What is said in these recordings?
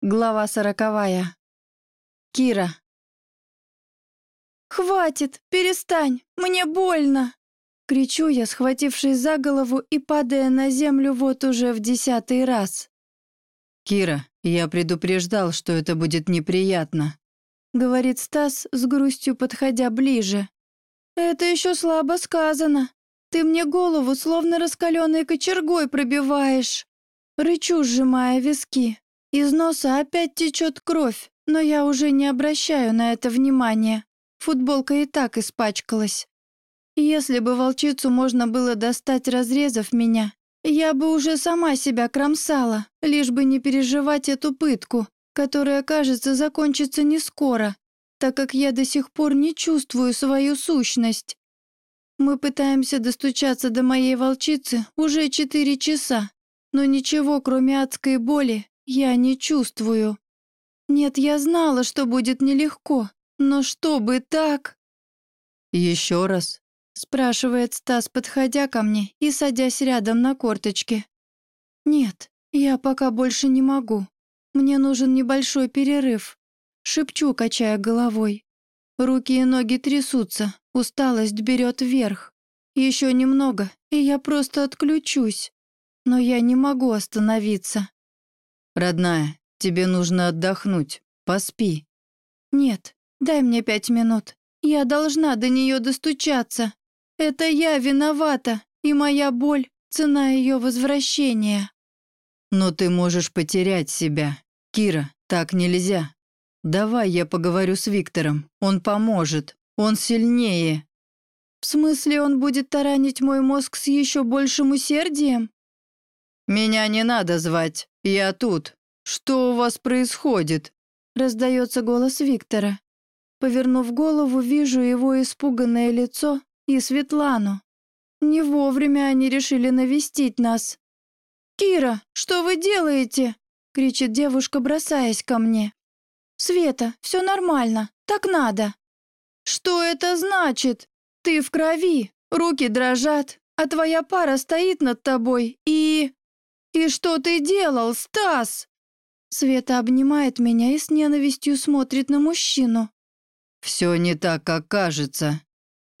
Глава сороковая. Кира. «Хватит! Перестань! Мне больно!» Кричу я, схватившись за голову и падая на землю вот уже в десятый раз. «Кира, я предупреждал, что это будет неприятно», — говорит Стас с грустью, подходя ближе. «Это еще слабо сказано. Ты мне голову словно раскаленной кочергой пробиваешь». Рычу, сжимая виски. Из носа опять течет кровь, но я уже не обращаю на это внимания. Футболка и так испачкалась. Если бы волчицу можно было достать, разрезав меня, я бы уже сама себя кромсала, лишь бы не переживать эту пытку, которая, кажется, закончится не скоро, так как я до сих пор не чувствую свою сущность. Мы пытаемся достучаться до моей волчицы уже четыре часа, но ничего, кроме адской боли, я не чувствую. Нет, я знала, что будет нелегко, но чтобы так... Еще раз, спрашивает Стас, подходя ко мне и садясь рядом на корточке. Нет, я пока больше не могу. Мне нужен небольшой перерыв. Шепчу, качая головой. Руки и ноги трясутся, усталость берет вверх. Еще немного, и я просто отключусь. Но я не могу остановиться. «Родная, тебе нужно отдохнуть. Поспи». «Нет, дай мне пять минут. Я должна до нее достучаться. Это я виновата, и моя боль — цена ее возвращения». «Но ты можешь потерять себя. Кира, так нельзя. Давай я поговорю с Виктором. Он поможет. Он сильнее». «В смысле, он будет таранить мой мозг с еще большим усердием?» «Меня не надо звать. Я тут. Что у вас происходит?» Раздается голос Виктора. Повернув голову, вижу его испуганное лицо и Светлану. Не вовремя они решили навестить нас. «Кира, что вы делаете?» — кричит девушка, бросаясь ко мне. «Света, все нормально, так надо». «Что это значит? Ты в крови, руки дрожат, а твоя пара стоит над тобой и...» «И что ты делал, Стас?» Света обнимает меня и с ненавистью смотрит на мужчину. «Все не так, как кажется».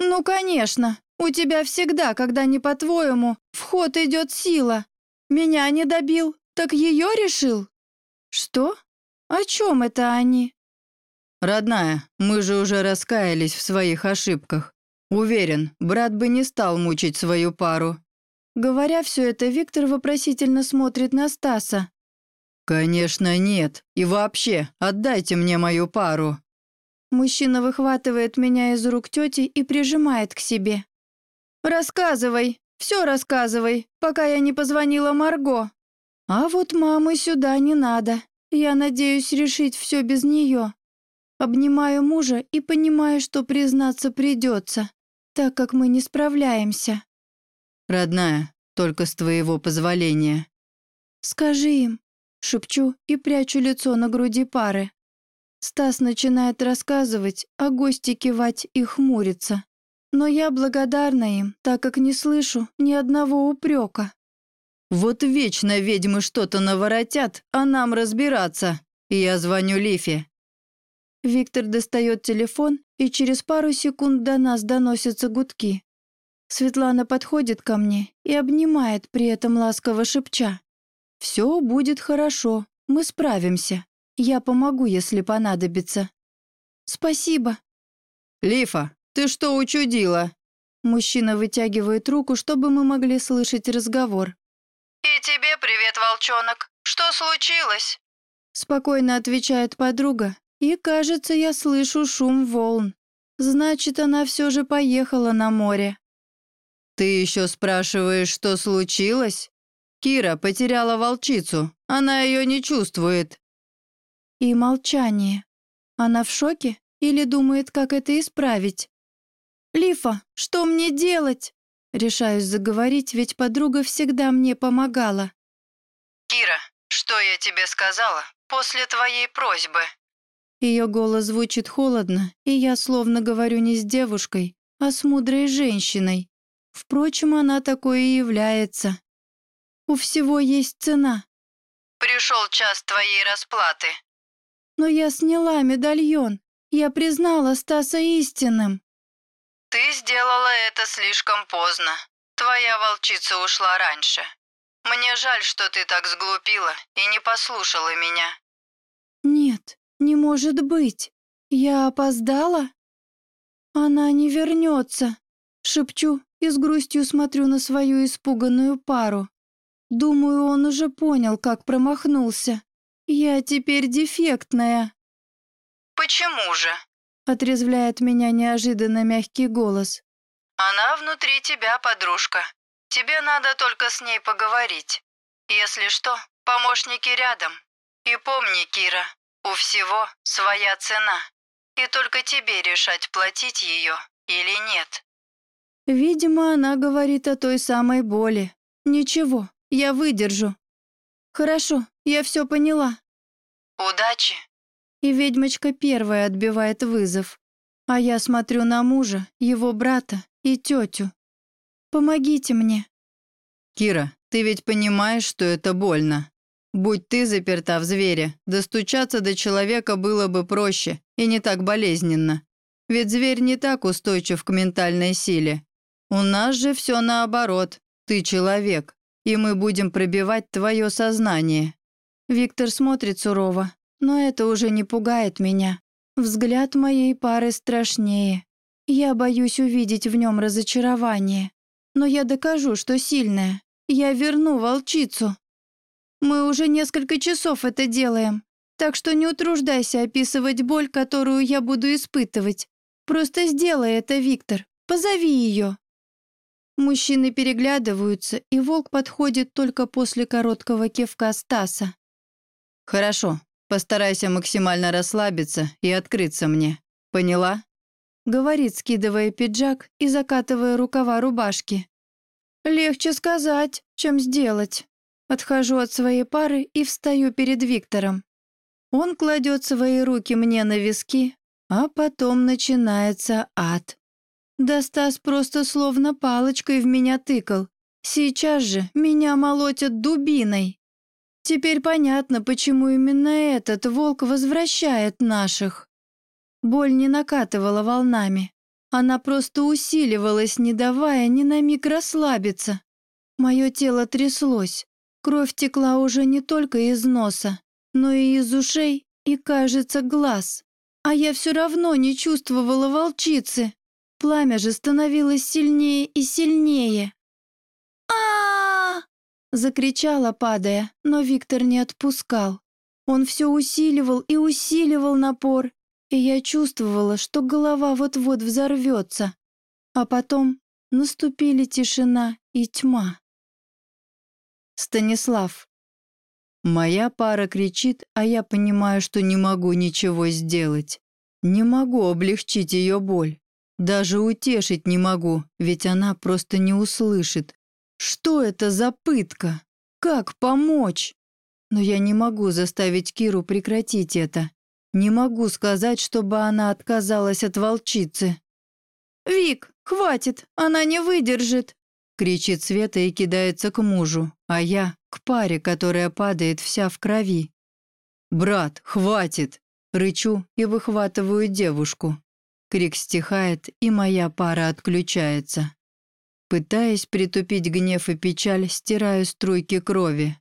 «Ну, конечно. У тебя всегда, когда не по-твоему, в ход идет сила. Меня не добил, так ее решил?» «Что? О чем это они?» «Родная, мы же уже раскаялись в своих ошибках. Уверен, брат бы не стал мучить свою пару. Говоря все это, Виктор вопросительно смотрит на Стаса. «Конечно нет. И вообще, отдайте мне мою пару». Мужчина выхватывает меня из рук тети и прижимает к себе. «Рассказывай, все рассказывай, пока я не позвонила Марго. А вот мамы сюда не надо. Я надеюсь решить все без нее. Обнимаю мужа и понимаю, что признаться придется, так как мы не справляемся. «Родная, только с твоего позволения». «Скажи им», — шепчу и прячу лицо на груди пары. Стас начинает рассказывать, а гости кивать и хмуриться. Но я благодарна им, так как не слышу ни одного упрека. «Вот вечно ведьмы что-то наворотят, а нам разбираться. Я звоню Лифе». Виктор достает телефон, и через пару секунд до нас доносятся гудки. Светлана подходит ко мне и обнимает, при этом ласково шепча. «Все будет хорошо, мы справимся. Я помогу, если понадобится». «Спасибо». «Лифа, ты что учудила?» Мужчина вытягивает руку, чтобы мы могли слышать разговор. «И тебе привет, волчонок. Что случилось?» Спокойно отвечает подруга, и, кажется, я слышу шум волн. Значит, она все же поехала на море. «Ты еще спрашиваешь, что случилось? Кира потеряла волчицу, она ее не чувствует». И молчание. Она в шоке или думает, как это исправить? «Лифа, что мне делать?» Решаюсь заговорить, ведь подруга всегда мне помогала. «Кира, что я тебе сказала после твоей просьбы?» Ее голос звучит холодно, и я словно говорю не с девушкой, а с мудрой женщиной. Впрочем, она такой и является. У всего есть цена. При пришел час твоей расплаты. Но я сняла медальон. Я признала Стаса истинным. Ты сделала это слишком поздно. Твоя волчица ушла раньше. Мне жаль, что ты так сглупила и не послушала меня. Нет, не может быть. Я опоздала? Она не вернется. Шепчу и с грустью смотрю на свою испуганную пару. Думаю, он уже понял, как промахнулся. Я теперь дефектная. Почему же? Отрезвляет меня неожиданно мягкий голос. Она внутри тебя, подружка. Тебе надо только с ней поговорить. Если что, помощники рядом. И помни, Кира, у всего своя цена. И только тебе решать, платить ее или нет. Видимо, она говорит о той самой боли. Ничего, я выдержу. Хорошо, я все поняла. Удачи. И ведьмочка первая отбивает вызов. А я смотрю на мужа, его брата и тетю. Помогите мне. Кира, ты ведь понимаешь, что это больно. Будь ты заперта в звере, достучаться до человека было бы проще и не так болезненно. Ведь зверь не так устойчив к ментальной силе. У нас же все наоборот. Ты человек, и мы будем пробивать твое сознание. Виктор смотрит сурово, но это уже не пугает меня. Взгляд моей пары страшнее. Я боюсь увидеть в нем разочарование. Но я докажу, что сильная. Я верну волчицу. Мы уже несколько часов это делаем, так что не утруждайся описывать боль, которую я буду испытывать. Просто сделай это, Виктор. Позови ее. Мужчины переглядываются, и волк подходит только после короткого кивка Стаса. Хорошо, постарайся максимально расслабиться и открыться мне. Поняла? Говорит, скидывая пиджак и закатывая рукава рубашки. Легче сказать, чем сделать. Отхожу от своей пары и встаю перед Виктором. Он кладет свои руки мне на виски, а потом начинается ад. Да Стас просто словно палочкой в меня тыкал. Сейчас же меня молотят дубиной. Теперь понятно, почему именно этот волк возвращает наших. Боль не накатывала волнами. Она просто усиливалась, не давая ни на миг расслабиться. Мое тело тряслось. Кровь текла уже не только из носа, но и из ушей и, кажется, глаз. А я все равно не чувствовала волчицы. Пламя же становилось сильнее и сильнее. а, закричала, падая, но Виктор не отпускал. Он все усиливал и усиливал напор, и я чувствовала, что голова вот-вот взорвется. А потом наступили тишина и тьма. Станислав. Моя пара кричит, а я понимаю, что не могу ничего сделать. Не могу облегчить ее боль. Даже утешить не могу, ведь она просто не услышит. Что это за пытка? Как помочь? Но я не могу заставить Киру прекратить это. Не могу сказать, чтобы она отказалась от волчицы. «Вик, хватит, она не выдержит!» кричит Света и кидается к мужу, а я — к паре, которая падает вся в крови. «Брат, хватит!» — рычу и выхватываю девушку. Крик стихает, и моя пара отключается. Пытаясь притупить гнев и печаль, стираю струйки крови.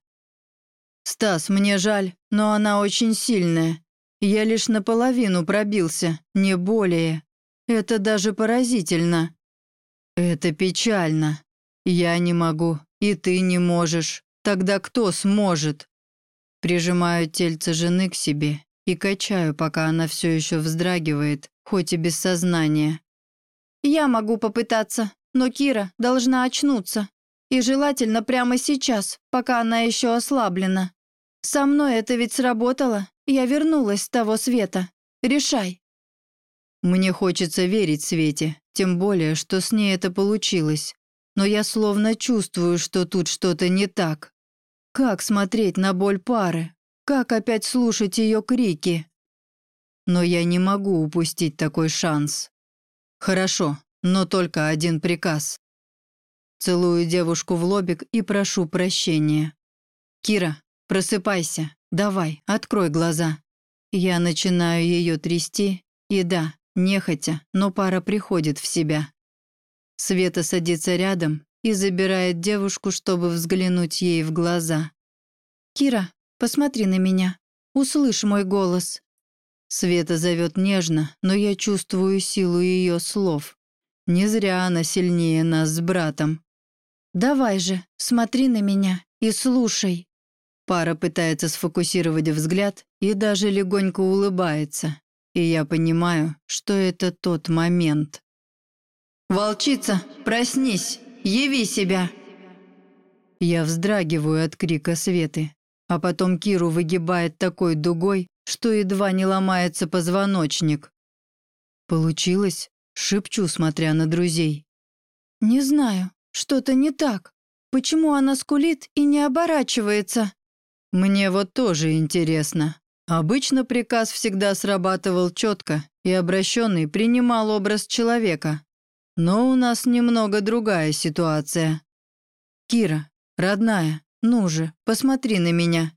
«Стас, мне жаль, но она очень сильная. Я лишь наполовину пробился, не более. Это даже поразительно. Это печально. Я не могу, и ты не можешь. Тогда кто сможет?» Прижимаю тельце жены к себе и качаю, пока она все еще вздрагивает, хоть и без сознания. «Я могу попытаться, но Кира должна очнуться. И желательно прямо сейчас, пока она еще ослаблена. Со мной это ведь сработало. Я вернулась с того света. Решай». Мне хочется верить Свете, тем более, что с ней это получилось но я словно чувствую, что тут что-то не так. Как смотреть на боль пары? Как опять слушать ее крики? Но я не могу упустить такой шанс. Хорошо, но только один приказ. Целую девушку в лобик и прошу прощения. «Кира, просыпайся. Давай, открой глаза». Я начинаю ее трясти, и да, нехотя, но пара приходит в себя. Света садится рядом и забирает девушку, чтобы взглянуть ей в глаза. «Кира, посмотри на меня. Услышь мой голос». Света зовет нежно, но я чувствую силу ее слов. Не зря она сильнее нас с братом. «Давай же, смотри на меня и слушай». Пара пытается сфокусировать взгляд и даже легонько улыбается. И я понимаю, что это тот момент. «Волчица, проснись! Яви себя!» Я вздрагиваю от крика Светы, а потом Киру выгибает такой дугой, что едва не ломается позвоночник. «Получилось?» — шепчу, смотря на друзей. «Не знаю, что-то не так. Почему она скулит и не оборачивается?» «Мне вот тоже интересно. Обычно приказ всегда срабатывал четко, и обращенный принимал образ человека. Но у нас немного другая ситуация. Кира, родная, ну же, посмотри на меня.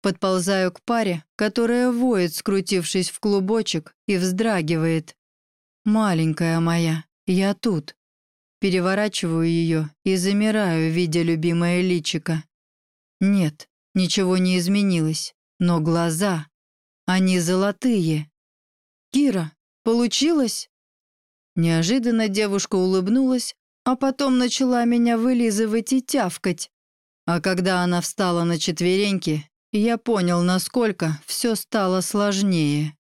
Подползаю к паре, которая воет, скрутившись в клубочек, и вздрагивает. Маленькая моя, я тут. Переворачиваю ее и замираю, видя любимое личико. Нет, ничего не изменилось, но глаза, они золотые. Кира, получилось? Неожиданно девушка улыбнулась, а потом начала меня вылизывать и тявкать. А когда она встала на четвереньки, я понял, насколько все стало сложнее.